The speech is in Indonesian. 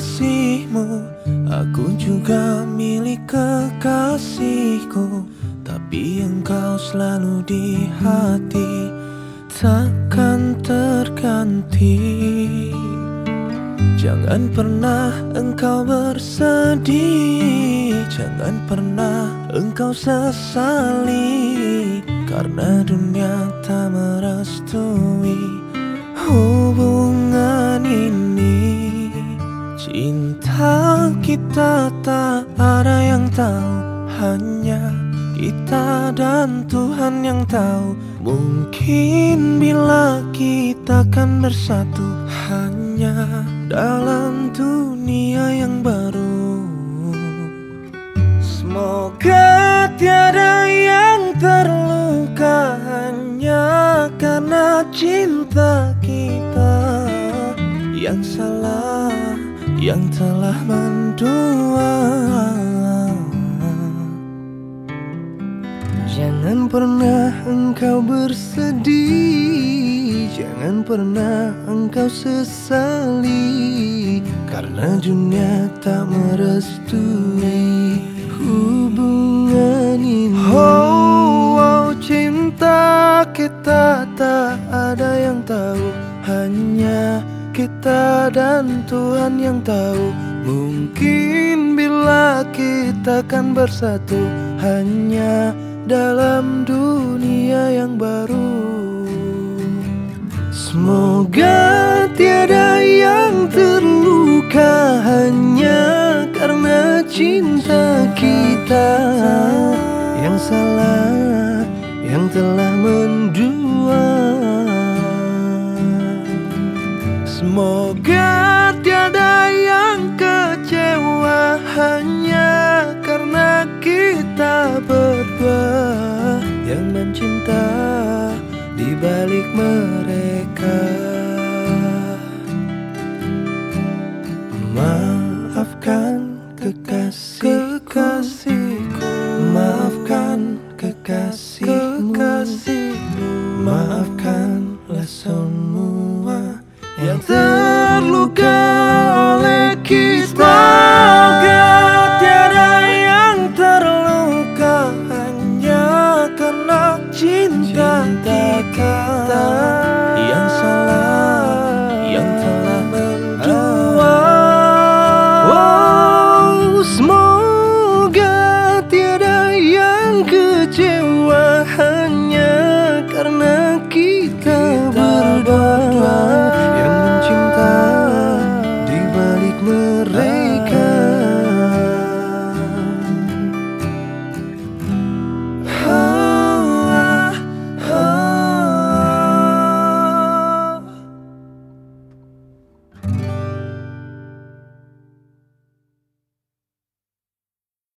Kekasihmu Aku juga milik kekasihku Tapi engkau selalu di hati Takkan terganti. Jangan pernah engkau bersedih Jangan pernah engkau sesali Karena dunia tak merestui hubungan kita tak ada yang tahu Hanya kita dan Tuhan yang tahu. Mungkin bila kita akan bersatu Hanya dalam dunia yang baru. Semoga tiada yang terluka Hanya karena cinta kita. Yang salah, yang telah mendua pernah engkau bersedih Jangan pernah engkau sesali Karena dunia tak merestui hubungan ini. Oh, oh cinta kita tak ada yang tahu Hanya kita dan Tuhan yang tahu. Mungkin bila kita akan bersatu Hanya dalam dunia yang baru. Semoga tiada yang terluka hanya karena cinta kita. Yang salah, yang telah mendua. Semoga tiada yang kecewa hanya kekasih kekasihku, maafkan kekasihmu, kekasihmu. maafkanlah semua yang terluka oleh kita. Tiada yang terluka hanya karena cinta, kita. small.